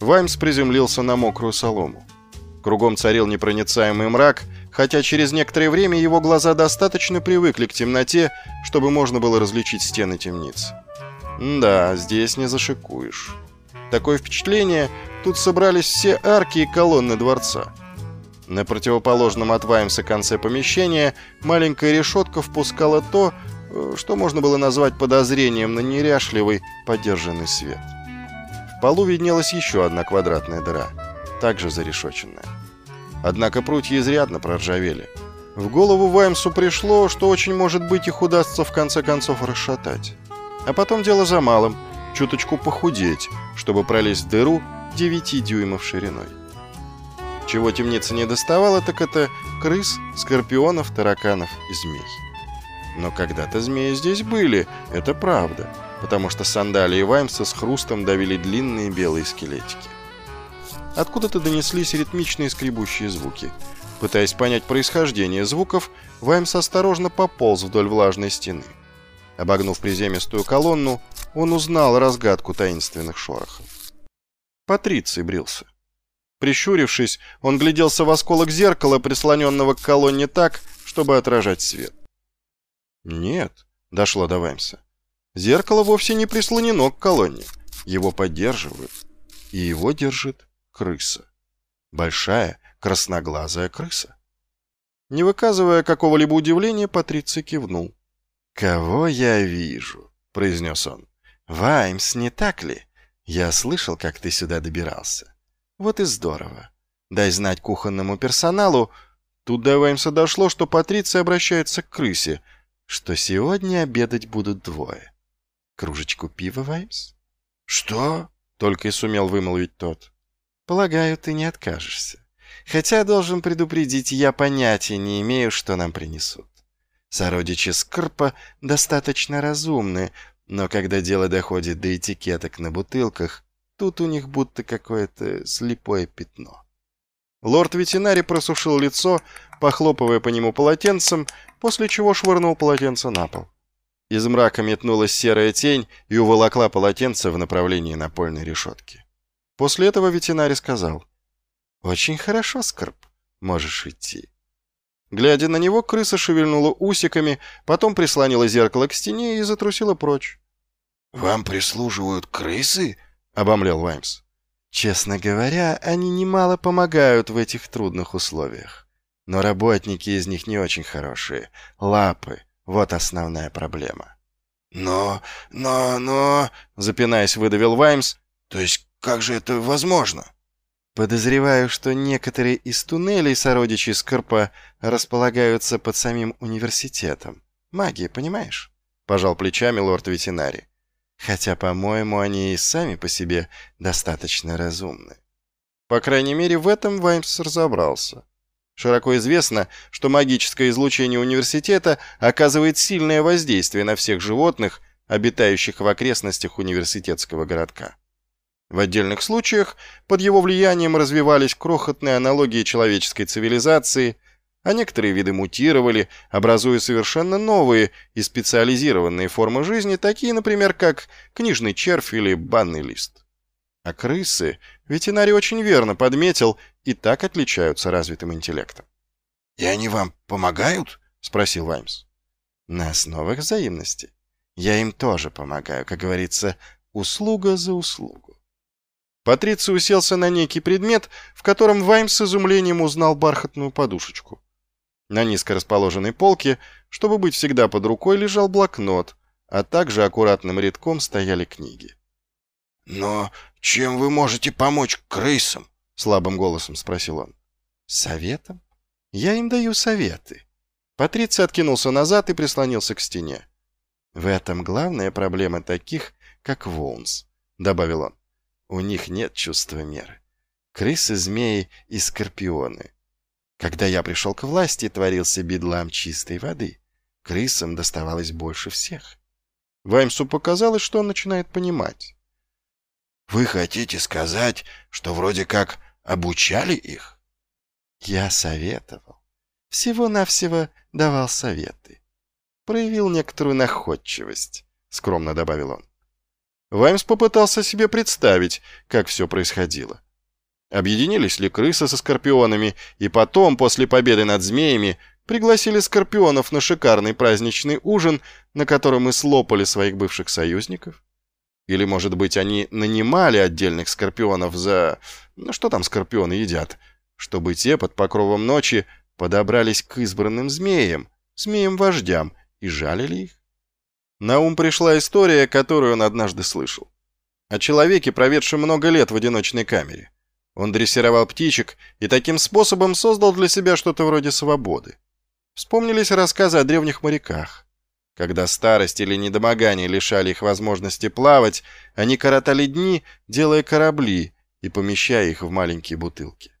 Ваймс приземлился на мокрую солому. Кругом царил непроницаемый мрак, хотя через некоторое время его глаза достаточно привыкли к темноте, чтобы можно было различить стены темницы. Да, здесь не зашикуешь. Такое впечатление, тут собрались все арки и колонны дворца. На противоположном от Ваймса конце помещения маленькая решетка впускала то, э, что можно было назвать подозрением на неряшливый подержанный свет. Полу виднелась еще одна квадратная дыра, также зарешоченная. Однако прутья изрядно проржавели. В голову Ваймсу пришло, что очень может быть их удастся в конце концов расшатать. А потом дело за малым – чуточку похудеть, чтобы пролезть в дыру 9 дюймов шириной. Чего темница не доставала, так это крыс, скорпионов, тараканов и змей. Но когда-то змеи здесь были, это правда, потому что сандалии Ваймса с хрустом давили длинные белые скелетики. Откуда-то донеслись ритмичные скребущие звуки. Пытаясь понять происхождение звуков, Ваймс осторожно пополз вдоль влажной стены. Обогнув приземистую колонну, он узнал разгадку таинственных шорохов. Патриций брился. Прищурившись, он гляделся в осколок зеркала, прислоненного к колонне так, чтобы отражать свет. «Нет», — дошло до Ваймса, — «зеркало вовсе не прислонено к колонне. Его поддерживают, и его держит крыса. Большая, красноглазая крыса». Не выказывая какого-либо удивления, Патриций кивнул. «Кого я вижу?» — произнес он. «Ваймс, не так ли? Я слышал, как ты сюда добирался. Вот и здорово. Дай знать кухонному персоналу...» Тут до Ваймса дошло, что Патриция обращается к крысе, что сегодня обедать будут двое. «Кружечку пива, Ваймс?» «Что?» — только и сумел вымолвить тот. «Полагаю, ты не откажешься. Хотя, должен предупредить, я понятия не имею, что нам принесут. Сородичи Скрпа достаточно разумны, но когда дело доходит до этикеток на бутылках, тут у них будто какое-то слепое пятно. Лорд-ветеринарий просушил лицо, похлопывая по нему полотенцем, после чего швырнул полотенце на пол. Из мрака метнулась серая тень и уволокла полотенце в направлении напольной решетки. После этого ветеринарий сказал, «Очень хорошо, Скорб, можешь идти». Глядя на него, крыса шевельнула усиками, потом прислонила зеркало к стене и затрусила прочь. «Вам прислуживают крысы?» — обомлел Ваймс. «Честно говоря, они немало помогают в этих трудных условиях. Но работники из них не очень хорошие. Лапы — вот основная проблема». «Но, но, но...» — запинаясь, выдавил Ваймс. «То есть как же это возможно?» Подозреваю, что некоторые из туннелей сородичей Скорпа располагаются под самим университетом. Магия, понимаешь? Пожал плечами лорд-ветеринарий. Хотя, по-моему, они и сами по себе достаточно разумны. По крайней мере, в этом Ваймс разобрался. Широко известно, что магическое излучение университета оказывает сильное воздействие на всех животных, обитающих в окрестностях университетского городка. В отдельных случаях под его влиянием развивались крохотные аналогии человеческой цивилизации, а некоторые виды мутировали, образуя совершенно новые и специализированные формы жизни, такие, например, как книжный червь или банный лист. А крысы ветеринарий очень верно подметил и так отличаются развитым интеллектом. «И они вам помогают?» — спросил Ваймс. «На основах взаимности. Я им тоже помогаю, как говорится, услуга за услугу. Патриций уселся на некий предмет, в котором Ваймс с изумлением узнал бархатную подушечку. На низко расположенной полке, чтобы быть всегда под рукой, лежал блокнот, а также аккуратным рядком стояли книги. «Но чем вы можете помочь крысам?» — слабым голосом спросил он. «Советом? Я им даю советы». Патриций откинулся назад и прислонился к стене. «В этом главная проблема таких, как Волнс», — добавил он. У них нет чувства меры. Крысы, змеи и скорпионы. Когда я пришел к власти, творился бедлам чистой воды. Крысам доставалось больше всех. Ваймсу показалось, что он начинает понимать. «Вы хотите сказать, что вроде как обучали их?» «Я советовал. Всего-навсего давал советы. Проявил некоторую находчивость», — скромно добавил он. Ваймс попытался себе представить, как все происходило. Объединились ли крысы со скорпионами, и потом, после победы над змеями, пригласили скорпионов на шикарный праздничный ужин, на котором мы слопали своих бывших союзников? Или, может быть, они нанимали отдельных скорпионов за... Ну, что там скорпионы едят? Чтобы те под покровом ночи подобрались к избранным змеям, змеям-вождям, и жалили их? На ум пришла история, которую он однажды слышал. О человеке, проведшем много лет в одиночной камере. Он дрессировал птичек и таким способом создал для себя что-то вроде свободы. Вспомнились рассказы о древних моряках. Когда старость или недомогание лишали их возможности плавать, они коротали дни, делая корабли и помещая их в маленькие бутылки.